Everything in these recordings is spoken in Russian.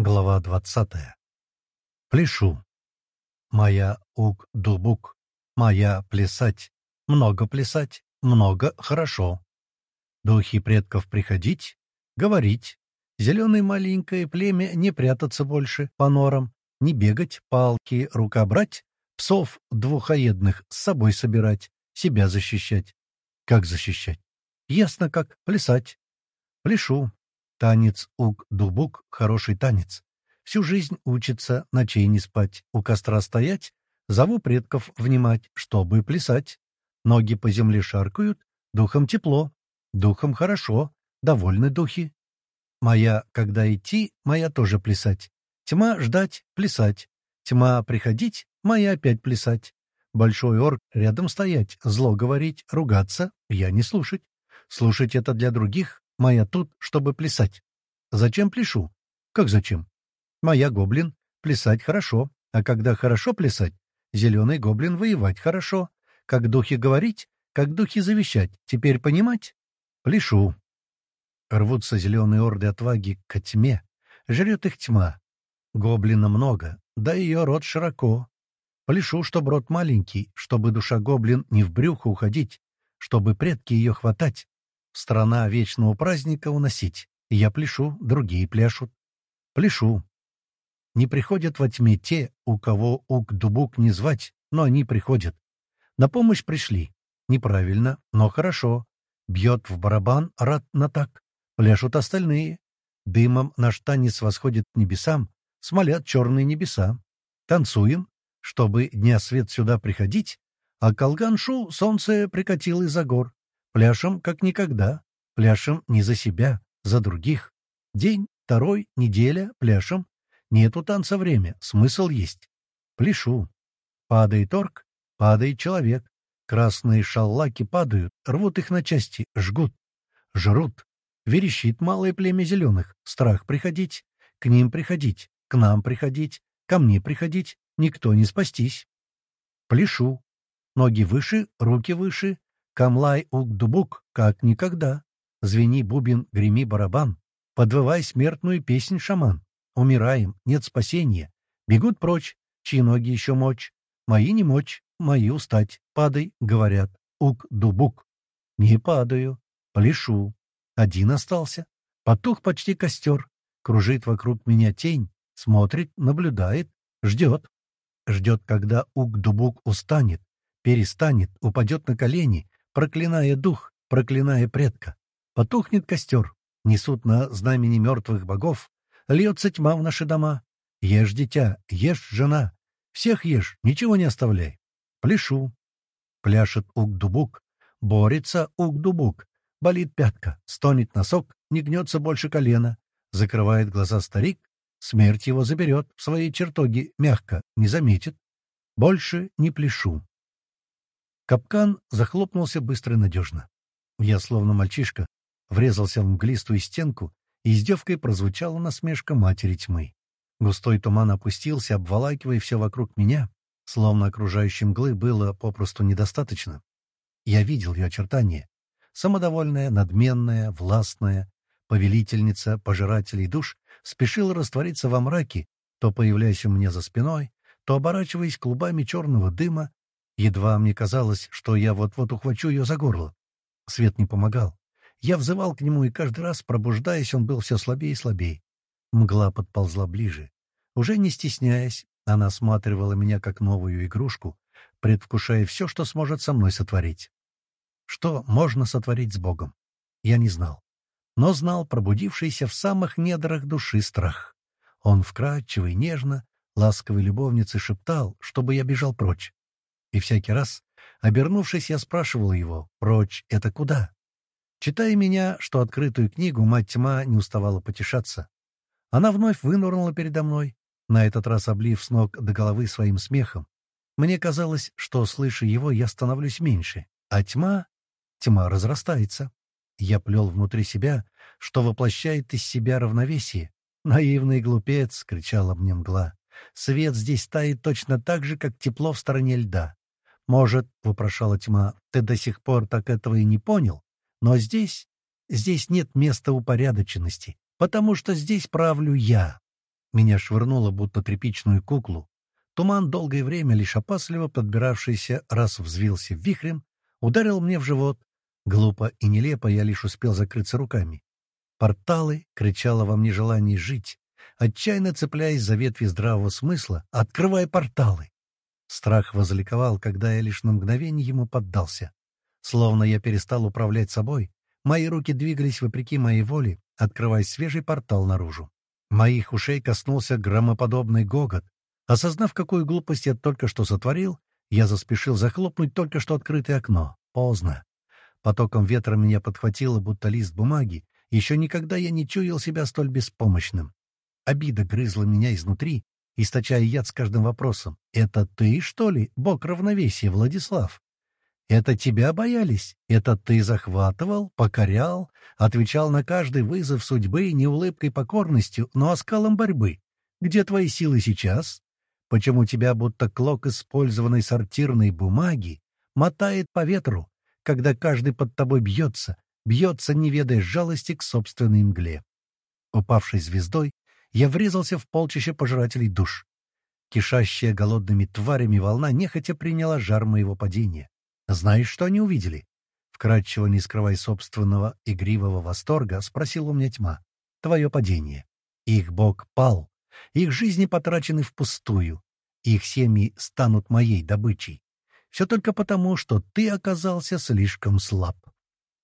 Глава двадцатая. Пляшу. Моя ук-дубук, моя плясать, много плясать, много хорошо. Духи предков приходить, говорить. Зеленое маленькое племя не прятаться больше по норам, не бегать, палки, рука брать, псов двухоедных с собой собирать, себя защищать. Как защищать? Ясно как, плясать. Пляшу, Танец ук-дубук — хороший танец. Всю жизнь учится ночей не спать, у костра стоять, зову предков внимать, чтобы плясать. Ноги по земле шаркают, духом тепло, духом хорошо, довольны духи. Моя, когда идти, моя тоже плясать. Тьма ждать, плясать. Тьма приходить, моя опять плясать. Большой орк рядом стоять, зло говорить, ругаться, я не слушать. Слушать это для других, Моя тут, чтобы плясать. Зачем пляшу? Как зачем? Моя гоблин. Плясать хорошо. А когда хорошо плясать, зеленый гоблин воевать хорошо. Как духи говорить, как духи завещать. Теперь понимать? Пляшу. Рвутся зеленые орды отваги к тьме. Жрет их тьма. Гоблина много, да ее рот широко. Пляшу, чтоб рот маленький, чтобы душа гоблин не в брюхо уходить, чтобы предки ее хватать, Страна вечного праздника уносить. Я пляшу, другие пляшут. Пляшу. Не приходят во тьме те, у кого ук-дубук не звать, но они приходят. На помощь пришли. Неправильно, но хорошо. Бьет в барабан, рад на так. Пляшут остальные. Дымом наш танец восходит к небесам, смолят черные небеса. Танцуем, чтобы дня свет сюда приходить, а колганшу солнце прикатило из-за гор. Пляшем, как никогда. Пляшем не за себя, за других. День, второй, неделя, пляшем. Нету танца время, смысл есть. Пляшу. Падает орк, падает человек. Красные шаллаки падают, рвут их на части, жгут. Жрут. Верещит малое племя зеленых. Страх приходить. К ним приходить. К нам приходить. Ко мне приходить. Никто не спастись. Пляшу. Ноги выше, руки выше, Камлай ук-дубук, как никогда. Звени бубен, греми барабан. Подвывай смертную песнь, шаман. Умираем, нет спасения. Бегут прочь, чьи ноги еще мочь. Мои не мочь, мои устать. Падай, говорят. Ук-дубук. Не падаю, пляшу. Один остался. Потух почти костер. Кружит вокруг меня тень. Смотрит, наблюдает, ждет. Ждет, когда ук-дубук устанет, перестанет, упадет на колени, проклиная дух, проклиная предка. Потухнет костер, несут на знамени мертвых богов, льется тьма в наши дома. Ешь, дитя, ешь, жена, всех ешь, ничего не оставляй. Пляшу. Пляшет ук-дубук, борется ук-дубук, болит пятка, стонет носок, не гнется больше колена, закрывает глаза старик, смерть его заберет в свои чертоги мягко, не заметит. Больше не пляшу. Капкан захлопнулся быстро и надежно. Я, словно мальчишка, врезался в мглистую стенку, и издевкой прозвучала насмешка матери тьмы. Густой туман опустился, обволакивая все вокруг меня, словно окружающей мглы было попросту недостаточно. Я видел ее очертания. Самодовольная, надменная, властная, повелительница пожирателей душ спешила раствориться во мраке, то появляясь у меня за спиной, то оборачиваясь клубами черного дыма, Едва мне казалось, что я вот-вот ухвачу ее за горло. Свет не помогал. Я взывал к нему, и каждый раз, пробуждаясь, он был все слабее и слабее. Мгла подползла ближе. Уже не стесняясь, она осматривала меня как новую игрушку, предвкушая все, что сможет со мной сотворить. Что можно сотворить с Богом? Я не знал. Но знал пробудившийся в самых недрах души страх. Он вкрадчиво и нежно, ласковой любовнице шептал, чтобы я бежал прочь. И всякий раз, обернувшись, я спрашивал его, прочь это куда? Читая меня, что открытую книгу, мать тьма не уставала потешаться. Она вновь вынырнула передо мной, на этот раз облив с ног до головы своим смехом. Мне казалось, что, слыша его, я становлюсь меньше, а тьма... тьма разрастается. Я плел внутри себя, что воплощает из себя равновесие. «Наивный глупец!» — кричала мне мгла. «Свет здесь тает точно так же, как тепло в стороне льда. «Может, — вопрошала тьма, — ты до сих пор так этого и не понял, но здесь, здесь нет места упорядоченности, потому что здесь правлю я. Меня швырнуло, будто тряпичную куклу. Туман, долгое время лишь опасливо подбиравшийся, раз взвился вихрем, ударил мне в живот. Глупо и нелепо я лишь успел закрыться руками. «Порталы!» — кричало во мне желание жить, отчаянно цепляясь за ветви здравого смысла, открывая порталы. Страх возликовал, когда я лишь на мгновение ему поддался. Словно я перестал управлять собой, мои руки двигались вопреки моей воле, открывая свежий портал наружу. Моих ушей коснулся громоподобный гогот. Осознав, какую глупость я только что сотворил, я заспешил захлопнуть только что открытое окно. Поздно. Потоком ветра меня подхватило, будто лист бумаги. Еще никогда я не чуял себя столь беспомощным. Обида грызла меня изнутри, источая яд с каждым вопросом. «Это ты, что ли, бог равновесия, Владислав?» Это тебя боялись? Это ты захватывал, покорял, отвечал на каждый вызов судьбы не улыбкой покорностью, но оскалом борьбы. Где твои силы сейчас? Почему тебя будто клок использованной сортирной бумаги мотает по ветру, когда каждый под тобой бьется, бьется, не ведая жалости к собственной мгле? Упавшей звездой, я врезался в полчище пожирателей душ. Кишащая голодными тварями волна нехотя приняла жар моего падения. «Знаешь, что они увидели?» Вкратчиво, не скрывая собственного игривого восторга, спросил у меня тьма. «Твое падение. Их бог пал. Их жизни потрачены впустую. Их семьи станут моей добычей. Все только потому, что ты оказался слишком слаб.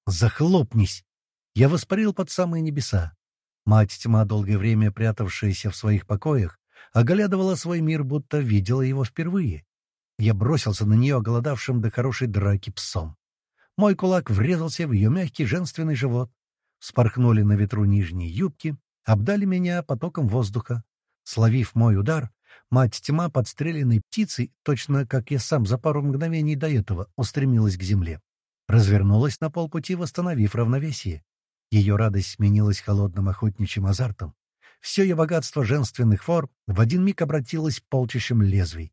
Захлопнись!» Я воспарил под самые небеса. Мать тьма, долгое время прятавшаяся в своих покоях, оглядывала свой мир, будто видела его впервые. Я бросился на нее, оголодавшим до хорошей драки псом. Мой кулак врезался в ее мягкий женственный живот. Спорхнули на ветру нижние юбки, обдали меня потоком воздуха. Словив мой удар, мать тьма, подстреленной птицей, точно как я сам за пару мгновений до этого, устремилась к земле. Развернулась на полпути, восстановив равновесие. Ее радость сменилась холодным охотничьим азартом. Все ее богатство женственных форм в один миг обратилось полчищем лезвий.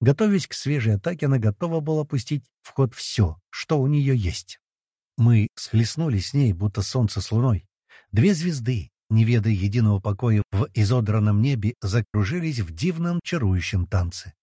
Готовясь к свежей атаке, она готова была пустить в ход все, что у нее есть. Мы схлестнулись с ней, будто солнце с луной. Две звезды, не ведая единого покоя в изодранном небе, закружились в дивном чарующем танце.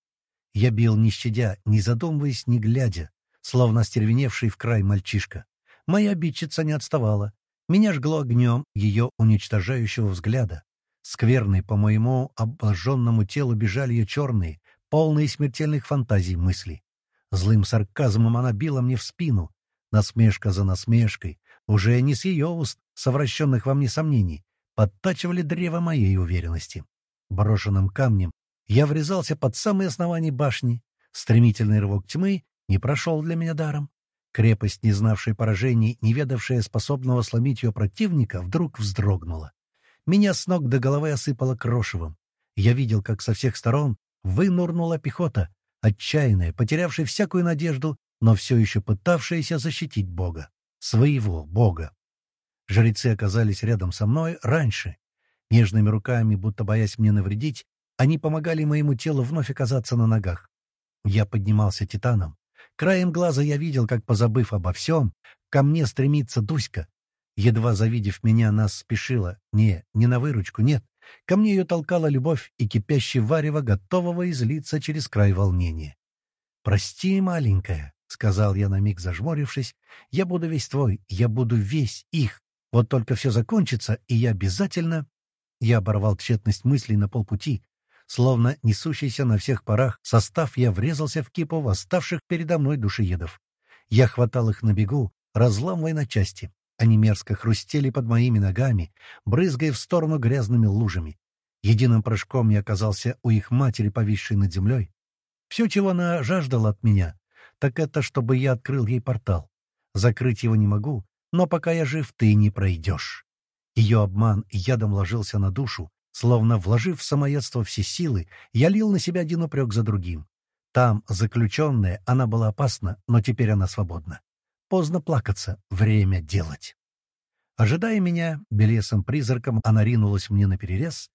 Я бил не щадя, не задумываясь, не глядя, словно остервеневший в край мальчишка. Моя обидчица не отставала. Меня жгло огнем ее уничтожающего взгляда. Скверные по моему обожженному телу бежали ее черные, полные смертельных фантазий мысли. Злым сарказмом она била мне в спину, насмешка за насмешкой, уже не с ее уст, совращенных во мне сомнений, подтачивали древо моей уверенности. Брошенным камнем я врезался под самые основания башни. Стремительный рывок тьмы не прошел для меня даром. Крепость, не знавшая поражений, не ведавшая способного сломить ее противника, вдруг вздрогнула. Меня с ног до головы осыпало крошевом. Я видел, как со всех сторон вынурнула пехота, отчаянная, потерявшая всякую надежду, но все еще пытавшаяся защитить Бога. Своего Бога. Жрецы оказались рядом со мной раньше. Нежными руками, будто боясь мне навредить, они помогали моему телу вновь оказаться на ногах. Я поднимался титаном. Краем глаза я видел, как, позабыв обо всем, ко мне стремится Дуська. Едва завидев меня, нас спешила. Не, не на выручку, нет. Ко мне ее толкала любовь и кипящее варево, готового излиться через край волнения. «Прости, маленькая», — сказал я на миг зажмурившись, — «я буду весь твой, я буду весь их. Вот только все закончится, и я обязательно...» Я оборвал тщетность мыслей на полпути. Словно несущийся на всех парах состав, я врезался в кипу восставших передо мной душеедов. Я хватал их на бегу, разламывая на части. Они мерзко хрустели под моими ногами, брызгая в сторону грязными лужами. Единым прыжком я оказался у их матери, повисшей над землей. Все, чего она жаждала от меня, так это, чтобы я открыл ей портал. Закрыть его не могу, но пока я жив, ты не пройдешь. Ее обман ядом ложился на душу, словно вложив в самоедство все силы, я лил на себя один упрек за другим. Там, заключенная, она была опасна, но теперь она свободна. Поздно плакаться, время делать. Ожидая меня, белесом-призраком она ринулась мне на перерез.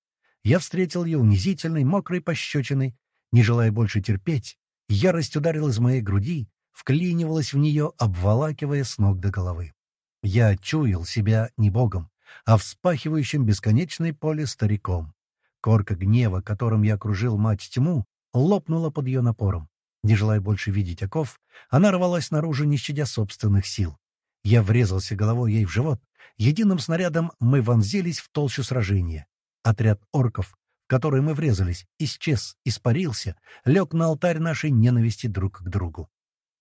Я встретил ее унизительной, мокрой пощечиной. Не желая больше терпеть, ярость ударила из моей груди, вклинивалась в нее, обволакивая с ног до головы. Я чуял себя не богом, а вспахивающим бесконечное поле стариком. Корка гнева, которым я окружил мать тьму, лопнула под ее напором. Не желая больше видеть оков, она рвалась наружу, не щадя собственных сил. Я врезался головой ей в живот. Единым снарядом мы вонзились в толщу сражения. Отряд орков, в который мы врезались, исчез, испарился, лег на алтарь нашей ненависти друг к другу.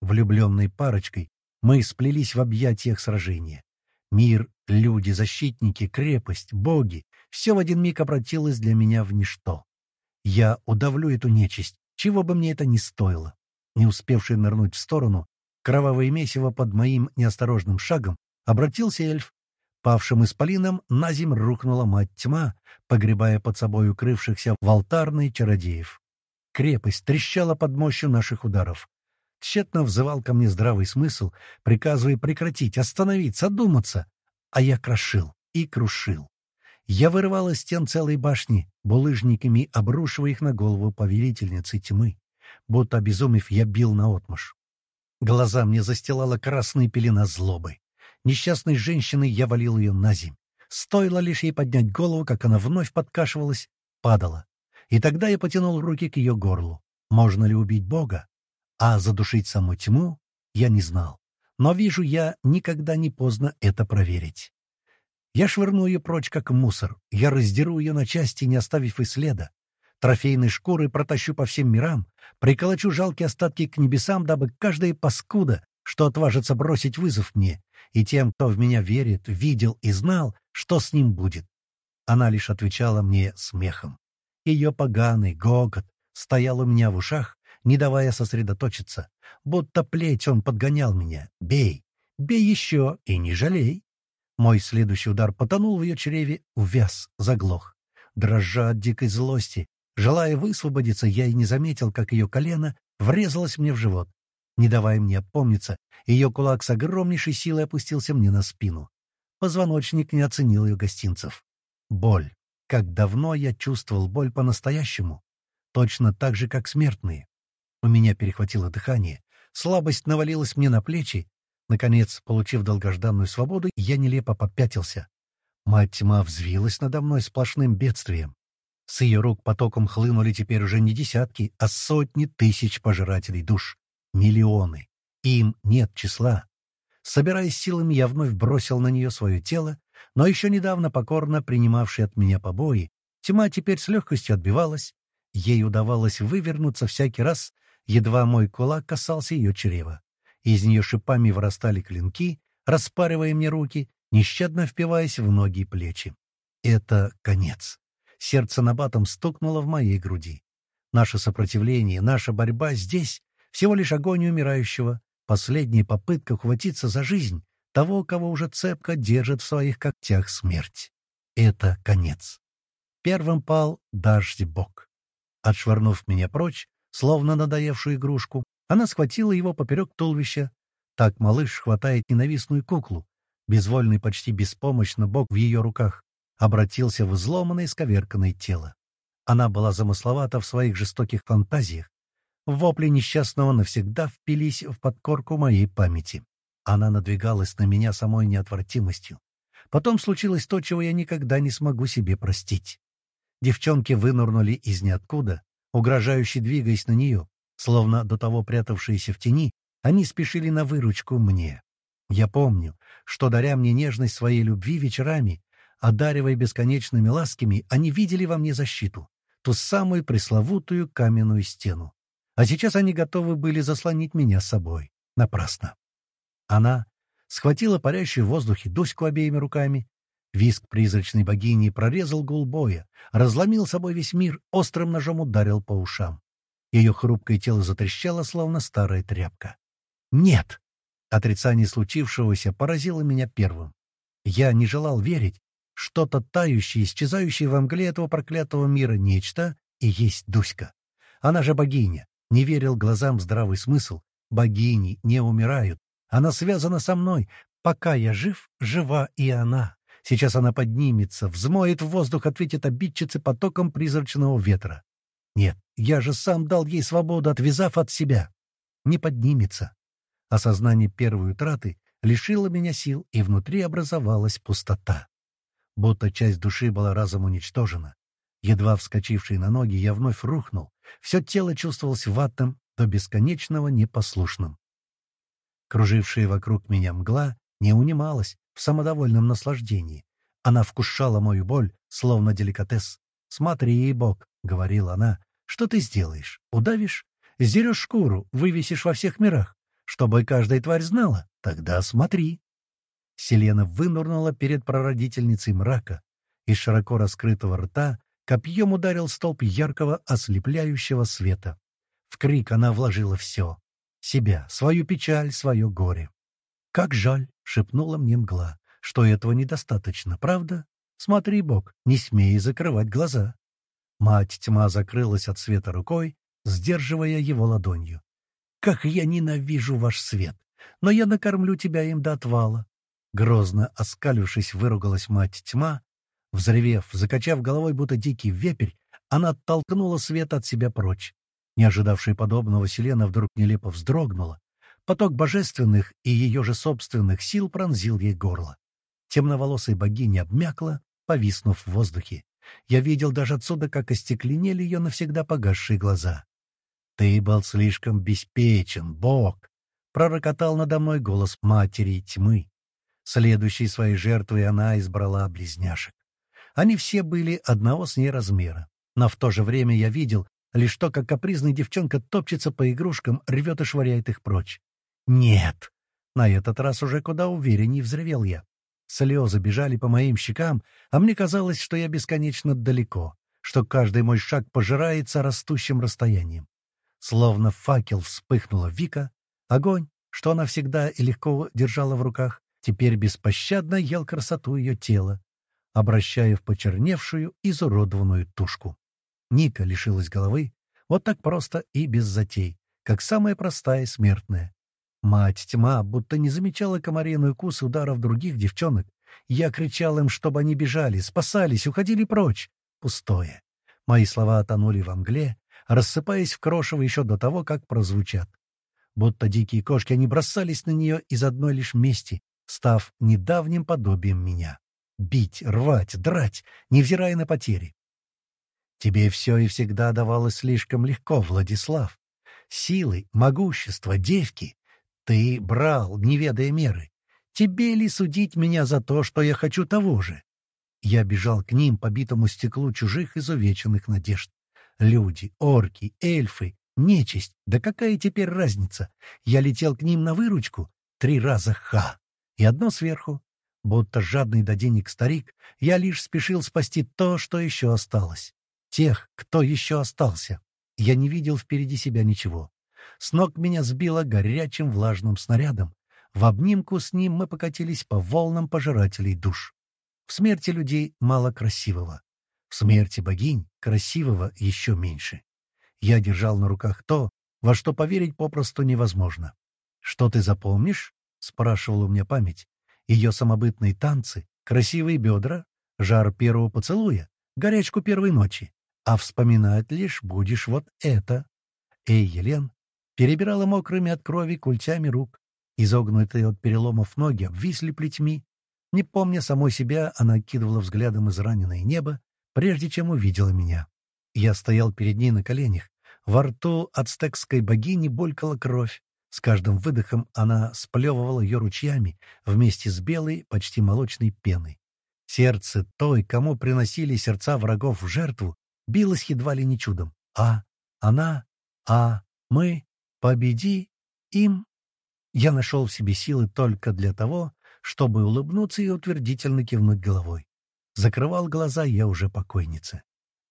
Влюбленной парочкой мы сплелись в объятиях сражения. Мир, люди, защитники, крепость, боги — все в один миг обратилось для меня в ничто. Я удавлю эту нечисть, чего бы мне это ни стоило. Не успевший нырнуть в сторону, кровавое месиво под моим неосторожным шагом, обратился эльф. Павшим исполином на земь рухнула мать тьма, погребая под собой укрывшихся в алтарной чародеев. Крепость трещала под мощью наших ударов. Тщетно взывал ко мне здравый смысл, приказывая прекратить, остановиться, одуматься. А я крошил и крушил. Я вырывал из стен целой башни, булыжниками обрушивая их на голову повелительницы тьмы. Будто обезумев, я бил наотмашь. Глаза мне застилала красная пелена злобы. Несчастной женщиной я валил ее на земь. Стоило лишь ей поднять голову, как она вновь подкашивалась, падала. И тогда я потянул руки к ее горлу. Можно ли убить Бога? А задушить саму тьму я не знал. Но вижу я, никогда не поздно это проверить. Я швырну ее прочь, как мусор. Я раздеру ее на части, не оставив и следа. Трофейной шкуры протащу по всем мирам, приколочу жалкие остатки к небесам, дабы каждая паскуда, что отважится бросить вызов мне, и тем, кто в меня верит, видел и знал, что с ним будет. Она лишь отвечала мне смехом. Ее поганый гогот стоял у меня в ушах, не давая сосредоточиться. Будто плеть он подгонял меня. «Бей! Бей еще и не жалей!» Мой следующий удар потонул в ее чреве, увяз, заглох. Дрожа от дикой злости, желая высвободиться, я и не заметил, как ее колено врезалось мне в живот. Не давая мне опомниться, ее кулак с огромнейшей силой опустился мне на спину. Позвоночник не оценил ее гостинцев. Боль. Как давно я чувствовал боль по-настоящему. Точно так же, как смертные. У меня перехватило дыхание, слабость навалилась мне на плечи. Наконец, получив долгожданную свободу, я нелепо попятился. Мать тьма взвилась надо мной сплошным бедствием. С ее рук потоком хлынули теперь уже не десятки, а сотни тысяч пожирателей душ. Миллионы. Им нет числа. Собираясь силами, я вновь бросил на нее свое тело, но еще недавно покорно принимавший от меня побои, тьма теперь с легкостью отбивалась. Ей удавалось вывернуться всякий раз, Едва мой кулак касался ее чрева. Из нее шипами вырастали клинки, распаривая мне руки, нещадно впиваясь в ноги и плечи. Это конец. Сердце набатом стукнуло в моей груди. Наше сопротивление, наша борьба здесь — всего лишь огонь умирающего, последняя попытка ухватиться за жизнь того, кого уже цепко держит в своих когтях смерть. Это конец. Первым пал Дажди Бог. Отшвырнув меня прочь, словно надоевшую игрушку. Она схватила его поперек туловища. Так малыш хватает ненавистную куклу. Безвольный, почти беспомощно бок в ее руках обратился в изломанное сковерканное тело. Она была замысловата в своих жестоких фантазиях. Вопли несчастного навсегда впились в подкорку моей памяти. Она надвигалась на меня самой неотвратимостью. Потом случилось то, чего я никогда не смогу себе простить. Девчонки вынырнули из ниоткуда, угрожающе двигаясь на нее, словно до того прятавшиеся в тени, они спешили на выручку мне. Я помню, что, даря мне нежность своей любви вечерами, одаривая бесконечными ласками, они видели во мне защиту, ту самую пресловутую каменную стену. А сейчас они готовы были заслонить меня собой. Напрасно. Она схватила парящую в воздухе Дуську обеими руками Виск призрачной богини прорезал гул боя, разломил собой весь мир, острым ножом ударил по ушам. Ее хрупкое тело затрещало, словно старая тряпка. «Нет!» Отрицание случившегося поразило меня первым. Я не желал верить. Что-то тающее, исчезающее во мгле этого проклятого мира нечто и есть Дуська. Она же богиня. Не верил глазам здравый смысл. Богини не умирают. Она связана со мной. Пока я жив, жива и она. Сейчас она поднимется, взмоет в воздух, ответит обидчице потоком призрачного ветра. Нет, я же сам дал ей свободу, отвязав от себя. Не поднимется. Осознание первой утраты лишило меня сил, и внутри образовалась пустота. Будто часть души была разом уничтожена. Едва вскочивший на ноги, я вновь рухнул. Все тело чувствовалось ватным, до бесконечного непослушным. Кружившая вокруг меня мгла не унималась в самодовольном наслаждении. Она вкушала мою боль, словно деликатес. «Смотри, Бог», — говорила она, — «что ты сделаешь? Удавишь? Сдерешь шкуру, вывесишь во всех мирах, чтобы каждая тварь знала? Тогда смотри». Селена вынурнула перед прародительницей мрака. Из широко раскрытого рта копьем ударил столб яркого ослепляющего света. В крик она вложила все — себя, свою печаль, свое горе. «Как жаль!» — шепнула мне мгла, — что этого недостаточно, правда? Смотри, Бог, не смей закрывать глаза. Мать тьма закрылась от света рукой, сдерживая его ладонью. «Как я ненавижу ваш свет! Но я накормлю тебя им до отвала!» Грозно оскалившись, выругалась мать тьма. Взревев, закачав головой, будто дикий вепрь, она оттолкнула свет от себя прочь. Не ожидавшая подобного Селена вдруг нелепо вздрогнула. Поток божественных и ее же собственных сил пронзил ей горло. Темноволосая богиня обмякла, повиснув в воздухе. Я видел даже отсюда, как остекленели ее навсегда погасшие глаза. «Ты был слишком беспечен, Бог!» — пророкотал надо мной голос матери тьмы. Следующей своей жертвой она избрала близняшек. Они все были одного с ней размера. Но в то же время я видел лишь то, как капризная девчонка топчется по игрушкам, рвет и швыряет их прочь. «Нет!» На этот раз уже куда уверенней взревел я. Слезы бежали по моим щекам, а мне казалось, что я бесконечно далеко, что каждый мой шаг пожирается растущим расстоянием. Словно факел вспыхнула Вика, огонь, что она всегда и легко держала в руках, теперь беспощадно ел красоту ее тела, обращая в почерневшую, изуродованную тушку. Ника лишилась головы, вот так просто и без затей, как самая простая смертная. Мать тьма будто не замечала комариный укус ударов других девчонок. Я кричал им, чтобы они бежали, спасались, уходили прочь. Пустое. Мои слова тонули во мгле, рассыпаясь в крошево еще до того, как прозвучат. Будто дикие кошки, они бросались на нее из одной лишь мести, став недавним подобием меня. Бить, рвать, драть, невзирая на потери. Тебе все и всегда давалось слишком легко, Владислав. Силы, могущество, девки ты брал, не ведая меры. Тебе ли судить меня за то, что я хочу того же? Я бежал к ним по битому стеклу чужих изувеченных надежд. Люди, орки, эльфы, нечисть. Да какая теперь разница? Я летел к ним на выручку. Три раза ха. И одно сверху. Будто жадный до денег старик, я лишь спешил спасти то, что еще осталось. Тех, кто еще остался. Я не видел впереди себя ничего. С ног меня сбило горячим влажным снарядом. В обнимку с ним мы покатились по волнам пожирателей душ. В смерти людей мало красивого. В смерти богинь красивого еще меньше. Я держал на руках то, во что поверить попросту невозможно. «Что ты запомнишь?» — спрашивала у меня память. Ее самобытные танцы, красивые бедра, жар первого поцелуя, горячку первой ночи. А вспоминать лишь будешь вот это. Эй, Елен, перебирала мокрыми от крови культями рук. Изогнутые от переломов ноги обвисли плетьми. Не помня самой себя, она кидывала взглядом израненное небо, прежде чем увидела меня. Я стоял перед ней на коленях. Во рту ацтекской богини булькала кровь. С каждым выдохом она сплевывала ее ручьями вместе с белой, почти молочной пеной. Сердце той, кому приносили сердца врагов в жертву, билось едва ли не чудом. А она, а мы, Победи им. Я нашел в себе силы только для того, чтобы улыбнуться и утвердительно кивнуть головой. Закрывал глаза я уже покойница.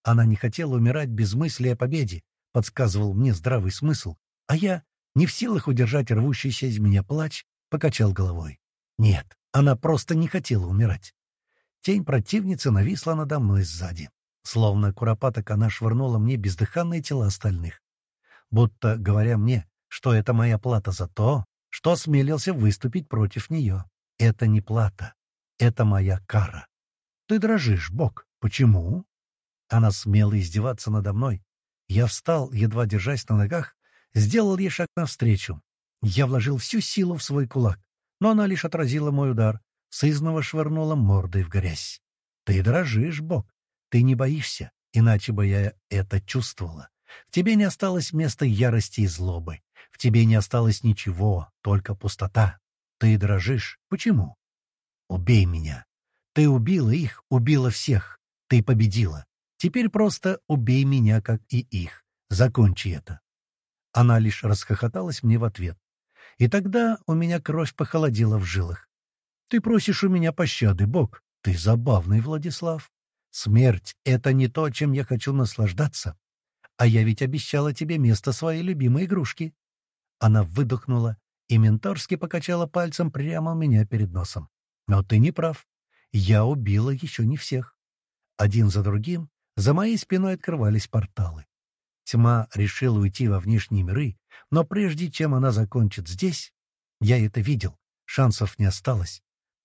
Она не хотела умирать без мысли о победе, подсказывал мне здравый смысл, а я, не в силах удержать рвущийся из меня плач, покачал головой. Нет, она просто не хотела умирать. Тень противницы нависла надо мной сзади. Словно куропаток она швырнула мне бездыханные тела остальных будто говоря мне, что это моя плата за то, что осмелился выступить против нее. Это не плата, это моя кара. Ты дрожишь, Бог. Почему? Она смела издеваться надо мной. Я встал, едва держась на ногах, сделал ей шаг навстречу. Я вложил всю силу в свой кулак, но она лишь отразила мой удар, сызново швырнула мордой в грязь. Ты дрожишь, Бог. Ты не боишься. Иначе бы я это чувствовала. В тебе не осталось места ярости и злобы. В тебе не осталось ничего, только пустота. Ты дрожишь. Почему? Убей меня. Ты убила их, убила всех. Ты победила. Теперь просто убей меня, как и их. Закончи это. Она лишь расхохоталась мне в ответ. И тогда у меня кровь похолодела в жилах. Ты просишь у меня пощады, Бог. Ты забавный, Владислав. Смерть — это не то, чем я хочу наслаждаться. А я ведь обещала тебе место своей любимой игрушки. Она выдохнула и менторски покачала пальцем прямо у меня перед носом. Но ты не прав. Я убила еще не всех. Один за другим за моей спиной открывались порталы. Тьма решила уйти во внешние миры, но прежде чем она закончит здесь, я это видел, шансов не осталось.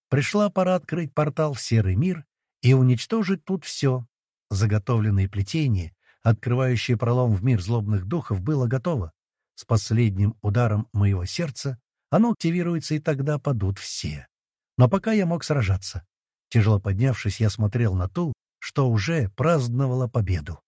Пришла пора открыть портал в серый мир и уничтожить тут все. Заготовленное плетение, открывающее пролом в мир злобных духов, было готово. С последним ударом моего сердца оно активируется, и тогда падут все. Но пока я мог сражаться. Тяжело поднявшись, я смотрел на ту, что уже праздновала победу.